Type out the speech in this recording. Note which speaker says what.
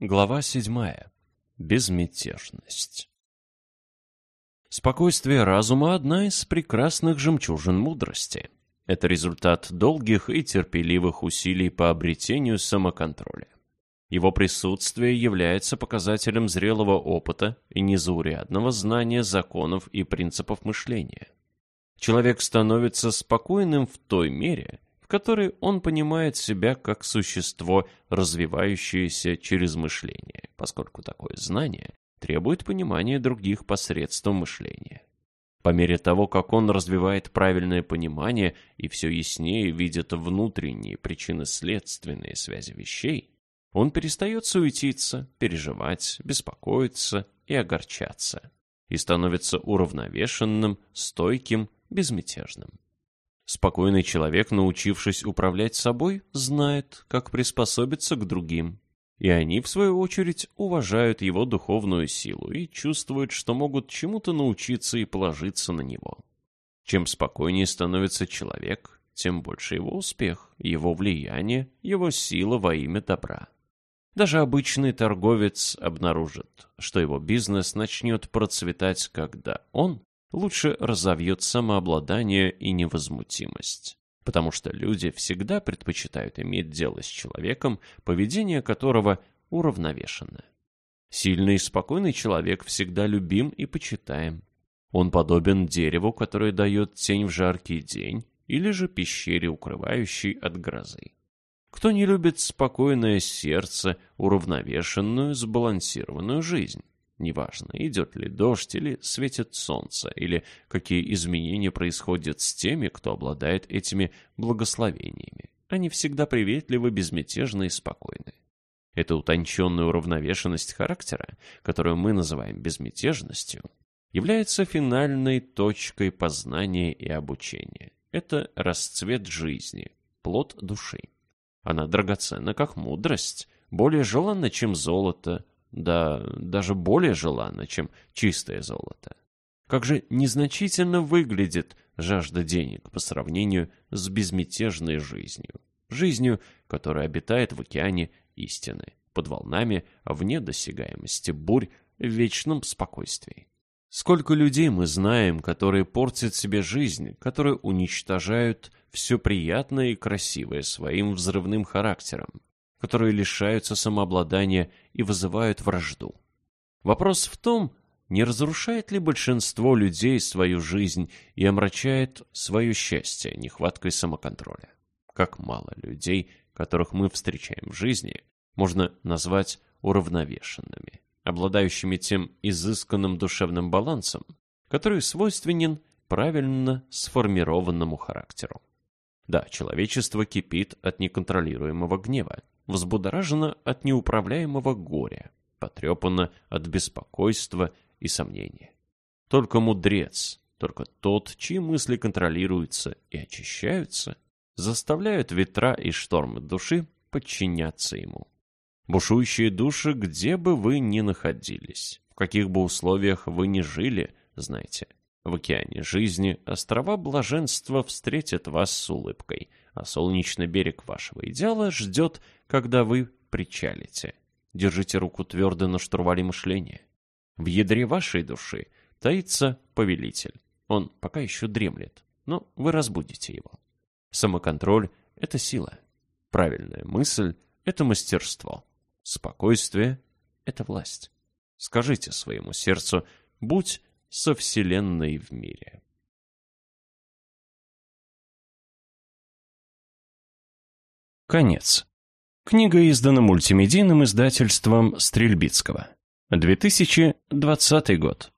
Speaker 1: Глава седьмая. Безмятежность. Спокойствие разума – одна из прекрасных жемчужин мудрости. Это результат долгих и терпеливых усилий по обретению самоконтроля. Его присутствие является показателем зрелого опыта и незаурядного знания законов и принципов мышления. Человек становится спокойным в той мере, в которой он понимает себя как существо, развивающееся через мышление, поскольку такое знание требует понимания других посредством мышления. По мере того, как он развивает правильное понимание и все яснее видит внутренние причинно-следственные связи вещей, он перестает суетиться, переживать, беспокоиться и огорчаться, и становится уравновешенным, стойким, безмятежным. Спокойный человек, научившись управлять собой, знает, как приспособиться к другим. И они, в свою очередь, уважают его духовную силу и чувствуют, что могут чему-то научиться и положиться на него. Чем спокойнее становится человек, тем больше его успех, его влияние, его сила во имя добра. Даже обычный торговец обнаружит, что его бизнес начнет процветать, когда он лучше разовьет самообладание и невозмутимость. Потому что люди всегда предпочитают иметь дело с человеком, поведение которого уравновешено. Сильный и спокойный человек всегда любим и почитаем. Он подобен дереву, которое дает тень в жаркий день, или же пещере, укрывающей от грозы. Кто не любит спокойное сердце, уравновешенную, сбалансированную жизнь? Неважно, идет ли дождь или светит солнце, или какие изменения происходят с теми, кто обладает этими благословениями. Они всегда приветливы, безмятежны и спокойны. Эта утонченная уравновешенность характера, которую мы называем безмятежностью, является финальной точкой познания и обучения. Это расцвет жизни, плод души. Она драгоценна, как мудрость, более желанна, чем золото, да даже более желанно, чем чистое золото. Как же незначительно выглядит жажда денег по сравнению с безмятежной жизнью. Жизнью, которая обитает в океане истины, под волнами, вне досягаемости бурь, в вечном спокойствии. Сколько людей мы знаем, которые портят себе жизнь, которые уничтожают все приятное и красивое своим взрывным характером, которые лишаются самообладания и вызывают вражду. Вопрос в том, не разрушает ли большинство людей свою жизнь и омрачает свое счастье нехваткой самоконтроля. Как мало людей, которых мы встречаем в жизни, можно назвать уравновешенными, обладающими тем изысканным душевным балансом, который свойственен правильно сформированному характеру. Да, человечество кипит от неконтролируемого гнева, взбудоражена от неуправляемого горя, потрепана от беспокойства и сомнения. Только мудрец, только тот, чьи мысли контролируются и очищаются, заставляют ветра и штормы души подчиняться ему. Бушующие души, где бы вы ни находились, в каких бы условиях вы ни жили, знаете, в океане жизни острова блаженства встретят вас с улыбкой, а солнечный берег вашего идеала ждет, когда вы причалите. Держите руку твердо на штурвале мышления. В ядре вашей души таится повелитель. Он пока еще дремлет, но вы разбудите его. Самоконтроль — это сила. Правильная мысль — это мастерство. Спокойствие — это власть. Скажите своему сердцу «Будь со Вселенной в мире. Конец. Книга издана мультимедийным издательством Стрельбицкого. 2020 год.